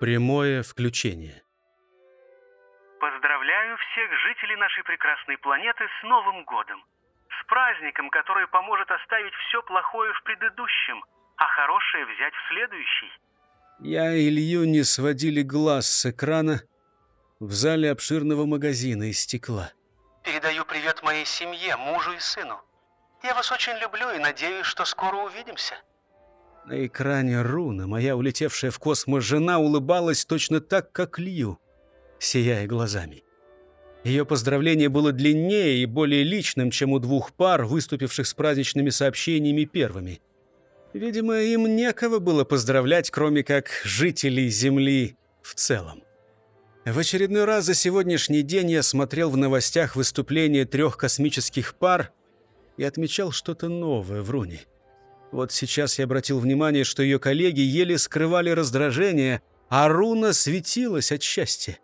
Прямое включение. Поздравляю всех жителей нашей прекрасной планеты с Новым годом. С праздником, который поможет оставить все плохое в предыдущем, а хорошее взять в следующий. Я и Илью не сводили глаз с экрана в зале обширного магазина из стекла. Передаю привет моей семье, мужу и сыну. Я вас очень люблю и надеюсь, что скоро увидимся. На экране Руна, моя улетевшая в космос жена, улыбалась точно так, как Лью, сияя глазами. Ее поздравление было длиннее и более личным, чем у двух пар, выступивших с праздничными сообщениями первыми. Видимо, им некого было поздравлять, кроме как жителей Земли в целом. В очередной раз за сегодняшний день я смотрел в новостях выступление трех космических пар и отмечал что-то новое в Руне. Вот сейчас я обратил внимание, что ее коллеги еле скрывали раздражение, а Руна светилась от счастья.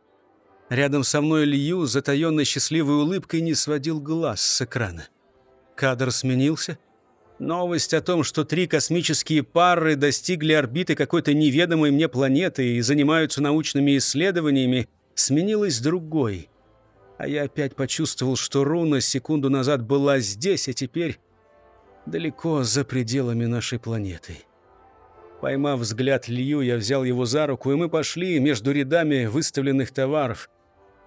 Рядом со мной Лью, затаенной счастливой улыбкой, не сводил глаз с экрана. Кадр сменился. Новость о том, что три космические пары достигли орбиты какой-то неведомой мне планеты и занимаются научными исследованиями, сменилась другой. А я опять почувствовал, что Руна секунду назад была здесь, а теперь далеко за пределами нашей планеты. Поймав взгляд Лью, я взял его за руку, и мы пошли между рядами выставленных товаров.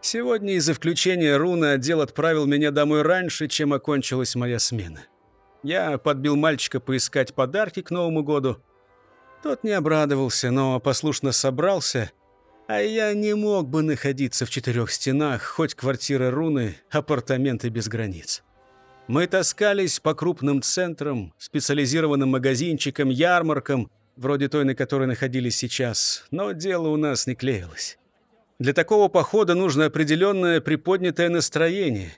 Сегодня из-за включения руны отдел отправил меня домой раньше, чем окончилась моя смена. Я подбил мальчика поискать подарки к Новому году. Тот не обрадовался, но послушно собрался, а я не мог бы находиться в четырех стенах, хоть квартира руны, апартаменты без границ. Мы таскались по крупным центрам, специализированным магазинчикам, ярмаркам, вроде той, на которой находились сейчас, но дело у нас не клеилось. Для такого похода нужно определенное приподнятое настроение.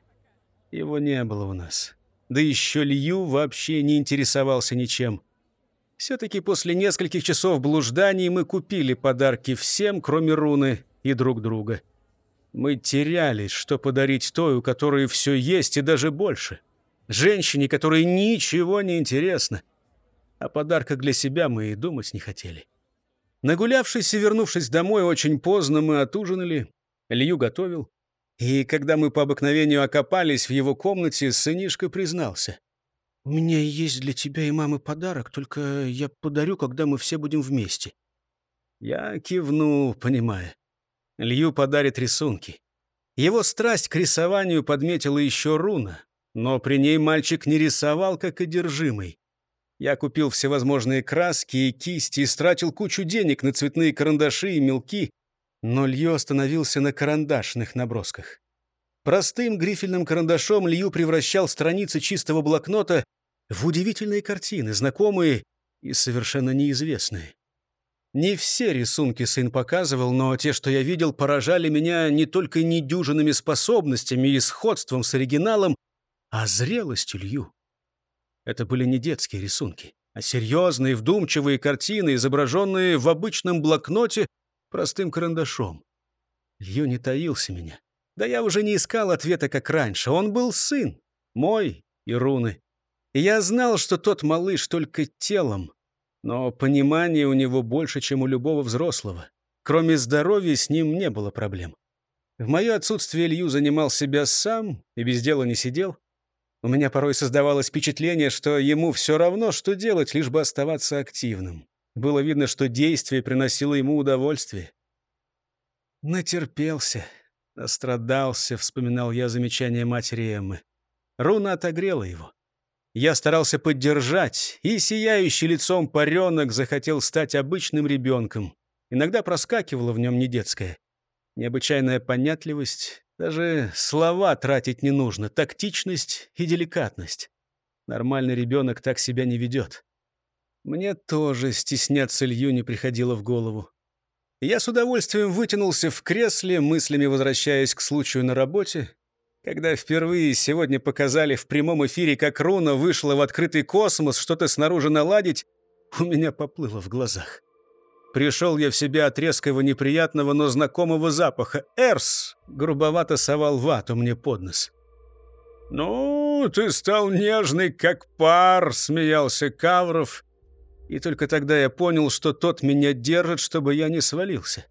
Его не было у нас. Да еще Лью вообще не интересовался ничем. Все-таки после нескольких часов блужданий мы купили подарки всем, кроме Руны и друг друга. Мы терялись, что подарить той, у которой все есть и даже больше. Женщине, которой ничего не интересно. О подарках для себя мы и думать не хотели. Нагулявшись и вернувшись домой очень поздно, мы отужинали. Лью готовил. И когда мы по обыкновению окопались в его комнате, сынишка признался. «У меня есть для тебя и мамы подарок, только я подарю, когда мы все будем вместе». Я кивнул, понимая. Лью подарит рисунки. Его страсть к рисованию подметила еще руна. Но при ней мальчик не рисовал, как одержимый. Я купил всевозможные краски и кисти, истратил кучу денег на цветные карандаши и мелки, но Лью остановился на карандашных набросках. Простым грифельным карандашом Лью превращал страницы чистого блокнота в удивительные картины, знакомые и совершенно неизвестные. Не все рисунки сын показывал, но те, что я видел, поражали меня не только недюжинными способностями и сходством с оригиналом, а зрелостью Лью. Это были не детские рисунки, а серьезные, вдумчивые картины, изображенные в обычном блокноте простым карандашом. Лью не таился меня. Да я уже не искал ответа, как раньше. Он был сын, мой и Руны. И я знал, что тот малыш только телом, но понимание у него больше, чем у любого взрослого. Кроме здоровья с ним не было проблем. В мое отсутствие Лью занимал себя сам и без дела не сидел. У меня порой создавалось впечатление, что ему все равно, что делать, лишь бы оставаться активным. Было видно, что действие приносило ему удовольствие. «Натерпелся, настрадался», — вспоминал я замечание матери Эммы. Руна отогрела его. Я старался поддержать, и сияющий лицом паренок захотел стать обычным ребенком. Иногда проскакивала в нем не детская. Необычайная понятливость, даже слова тратить не нужно, тактичность и деликатность. Нормальный ребенок так себя не ведет. Мне тоже стесняться Илью не приходило в голову. Я с удовольствием вытянулся в кресле, мыслями возвращаясь к случаю на работе. Когда впервые сегодня показали в прямом эфире, как Руна вышла в открытый космос, что-то снаружи наладить, у меня поплыло в глазах. Пришел я в себя от резкого неприятного, но знакомого запаха. «Эрс!» — грубовато совал вату мне под нос. «Ну, ты стал нежный, как пар!» — смеялся Кавров. И только тогда я понял, что тот меня держит, чтобы я не свалился.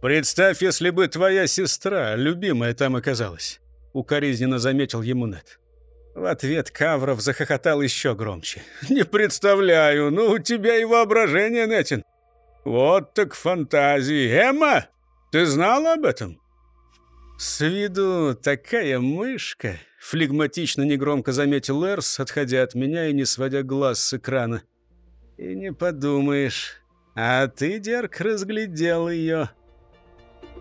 Представь, если бы твоя сестра, любимая, там оказалась. Укоризненно заметил ему Нет. В ответ Кавров захохотал еще громче. «Не представляю, ну у тебя и воображение, Нетин. Вот так фантазии. Эмма, ты знала об этом?» «С виду такая мышка», — флегматично негромко заметил Эрс, отходя от меня и не сводя глаз с экрана. «И не подумаешь, а ты, Дерк, разглядел ее».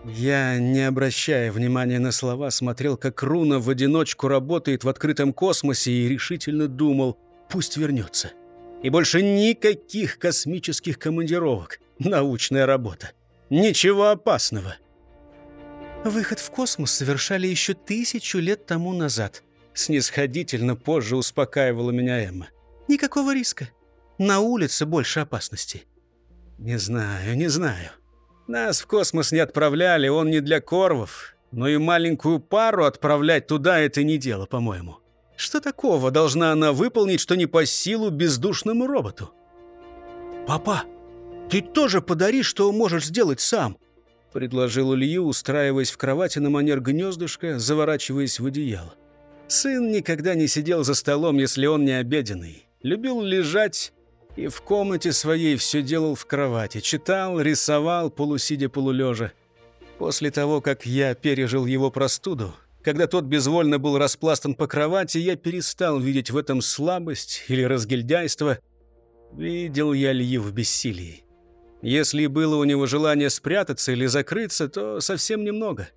Я, не обращая внимания на слова, смотрел, как Руна в одиночку работает в открытом космосе и решительно думал, пусть вернется. И больше никаких космических командировок. Научная работа. Ничего опасного. Выход в космос совершали еще тысячу лет тому назад. Снисходительно позже успокаивала меня Эмма. Никакого риска. На улице больше опасностей. Не знаю, не знаю. Нас в космос не отправляли, он не для корвов. Но и маленькую пару отправлять туда – это не дело, по-моему. Что такого должна она выполнить, что не по силу бездушному роботу? «Папа, ты тоже подари, что можешь сделать сам», – предложил Илью, устраиваясь в кровати на манер гнездышка, заворачиваясь в одеяло. Сын никогда не сидел за столом, если он не обеденный. Любил лежать и в комнате своей все делал в кровати. Читал, рисовал, полусидя полулежа. После того, как я пережил его простуду, когда тот безвольно был распластан по кровати, я перестал видеть в этом слабость или разгильдяйство. Видел я Лью в бессилии. Если было у него желание спрятаться или закрыться, то совсем немного.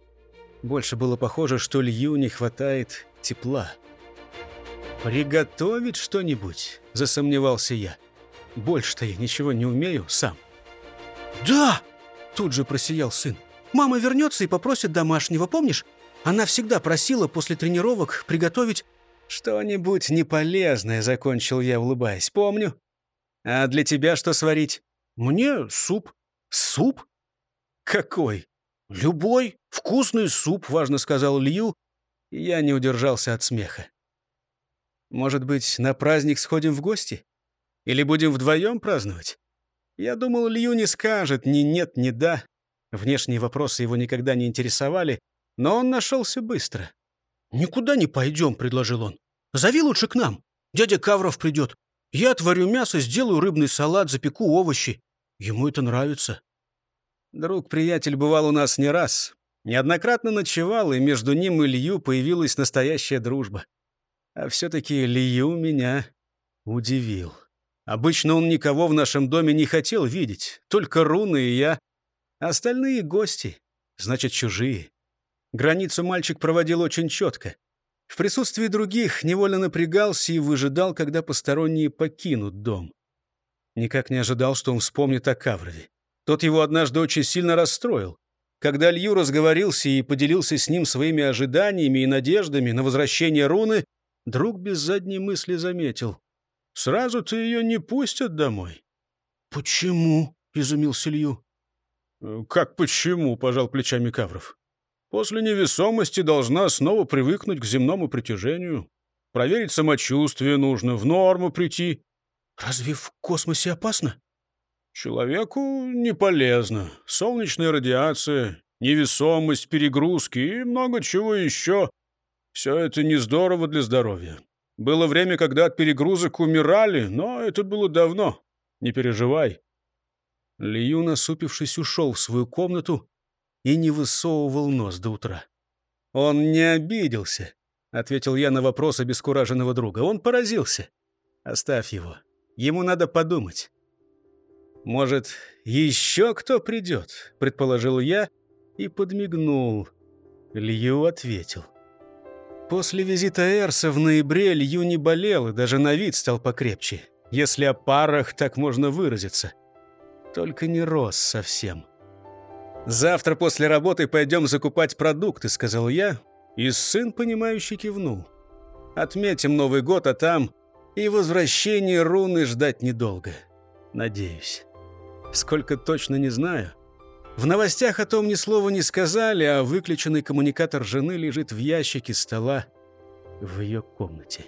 Больше было похоже, что Лью не хватает тепла. «Приготовить что-нибудь?» – засомневался я. Больше-то я ничего не умею сам». «Да!» – тут же просиял сын. «Мама вернется и попросит домашнего, помнишь? Она всегда просила после тренировок приготовить...» «Что-нибудь неполезное», – закончил я, улыбаясь. «Помню. А для тебя что сварить?» «Мне суп». «Суп? Какой?» «Любой. Вкусный суп», – важно сказал Лью. Я не удержался от смеха. «Может быть, на праздник сходим в гости?» Или будем вдвоем праздновать? Я думал, Лью не скажет ни нет, ни да. Внешние вопросы его никогда не интересовали, но он нашелся быстро. «Никуда не пойдем», — предложил он. «Зови лучше к нам. Дядя Кавров придет. Я отварю мясо, сделаю рыбный салат, запеку овощи. Ему это нравится». Друг-приятель бывал у нас не раз. Неоднократно ночевал, и между ним и Лью появилась настоящая дружба. А все-таки Лью меня удивил. Обычно он никого в нашем доме не хотел видеть, только Руны и я. Остальные гости, значит, чужие. Границу мальчик проводил очень четко. В присутствии других невольно напрягался и выжидал, когда посторонние покинут дом. Никак не ожидал, что он вспомнит о Каврове. Тот его однажды очень сильно расстроил. Когда Лью разговорился и поделился с ним своими ожиданиями и надеждами на возвращение руны, друг без задней мысли заметил. Сразу-то ее не пустят домой. «Почему?» — изумился Илью. «Э, «Как почему?» — пожал плечами Кавров. «После невесомости должна снова привыкнуть к земному притяжению. Проверить самочувствие нужно, в норму прийти». «Разве в космосе опасно?» «Человеку не полезно. Солнечная радиация, невесомость, перегрузки и много чего еще. Все это не здорово для здоровья. Было время, когда от перегрузок умирали, но это было давно. Не переживай». Лью, насупившись, ушел в свою комнату и не высовывал нос до утра. «Он не обиделся», — ответил я на вопрос обескураженного друга. «Он поразился. Оставь его. Ему надо подумать». «Может, еще кто придет?» — предположил я и подмигнул. Лью ответил. После визита Эрса в ноябре Лью не болел и даже на вид стал покрепче, если о парах так можно выразиться. Только не рос совсем. «Завтра после работы пойдем закупать продукты», — сказал я, и сын, понимающий, кивнул. «Отметим Новый год, а там и возвращение руны ждать недолго. Надеюсь. Сколько точно не знаю. В новостях о том ни слова не сказали, а выключенный коммуникатор жены лежит в ящике стола в ее комнате.